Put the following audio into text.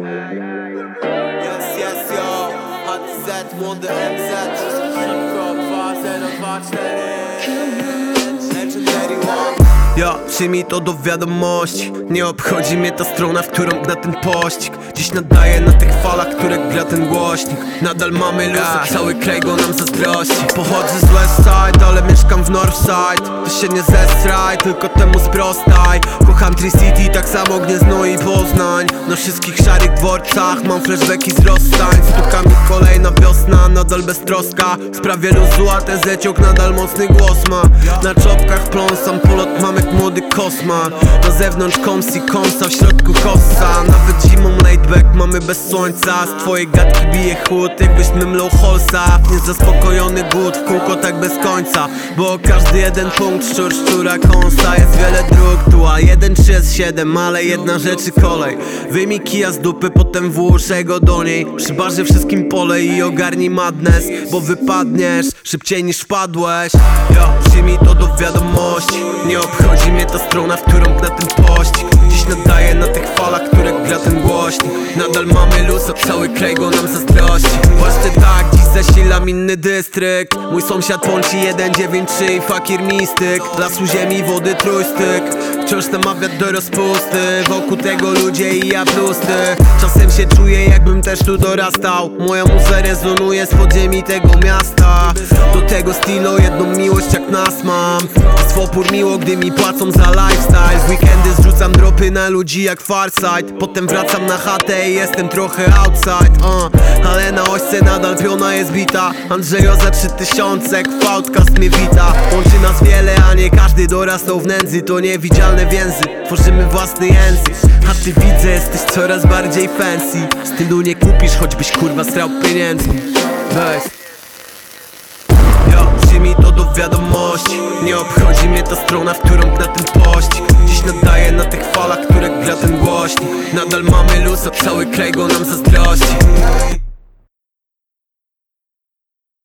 Yes, yes, yo. hat Z, Wunde MZ. Schrift, Kopf, was, eine Fahrtstelle. Ja, przyjmij to do wiadomości. Nie obchodzi mnie ta strona, w którą gra ten pościg. Dziś nadaję na tych falach, które gra ten głośnik. Nadal mamy luz, cały kraj go nam zazdrości. Pochodzę z Westside, ale mieszkam w Northside Ty się nie zestraj, tylko temu sprostaj. Kocham Tri-City, tak samo Gniezno i Poznań. Na wszystkich szarych dworcach mam flashbacki z rozstań. Stuka mi kolejna wiosna, nadal beztroska sprawie luzu, a ten nadal mocny głos ma. Na czopkach pląsam, polot mam jak młody kosma. Na zewnątrz komsi, komsa, w środku kossa Nawet zimą laidback mamy bez słońca. Z twojej gadki bije chłód, jakbyś mymlał holsa. Niezaspokojony głód, w kółko tak bez końca. Bo każdy jeden punkt, szczur, szczura, kąsa. Jest wiele dróg tu, a jeden czy jest siedem Ale jedna rzeczy kolej. Wyjmij kija z dupy, potem włóż go do niej. Przy barze wszystkim polej i ogarnij madness Bo wypadniesz szybciej niż wpadłeś. Ja, przyjmij to do wiadomości. Nie obchodzi mnie ta strona, w którą gra ten pościg Dziś nadaję na tych falach, które gra ten głośnik. Nadal mamy luz, a cały kraj go nam zazdrości inny dystrykt. Mój sąsiad łączy 193 i fakir mistyk. Lasu ziemi, wody trójstyk. Wciąż namawia do rozpusty. Wokół tego ludzie i ja plusty Czasem się czuję jakbym też tu dorastał. Moja muza rezonuje z podziemi tego miasta Do tego stylu jedną miłość jak nas mam. Swopór miło, gdy mi płacą za lifestyle. W weekendy zrzucam dropy na ludzi jak Farsight Potem wracam na chatę i jestem trochę outside uh. Ale na ośce nadal piona jest bita. Andrzejo za 3000, kwałtkast mnie wita. Łączy nas wiele, a nie każdy dorastał w nędzy. To niewidzialne więzy, tworzymy własny język. A ty widzę, jesteś coraz bardziej fancy. Stylu nie kupisz, choćbyś kurwa strał pieniędzmi Weź wiadomości. Nie obchodzi mnie ta strona, w którą gra ten pościg. Dziś nadaję na tych falach, które gra ten głośnik. Nadal mamy luz, a cały kraj go nam zazdrości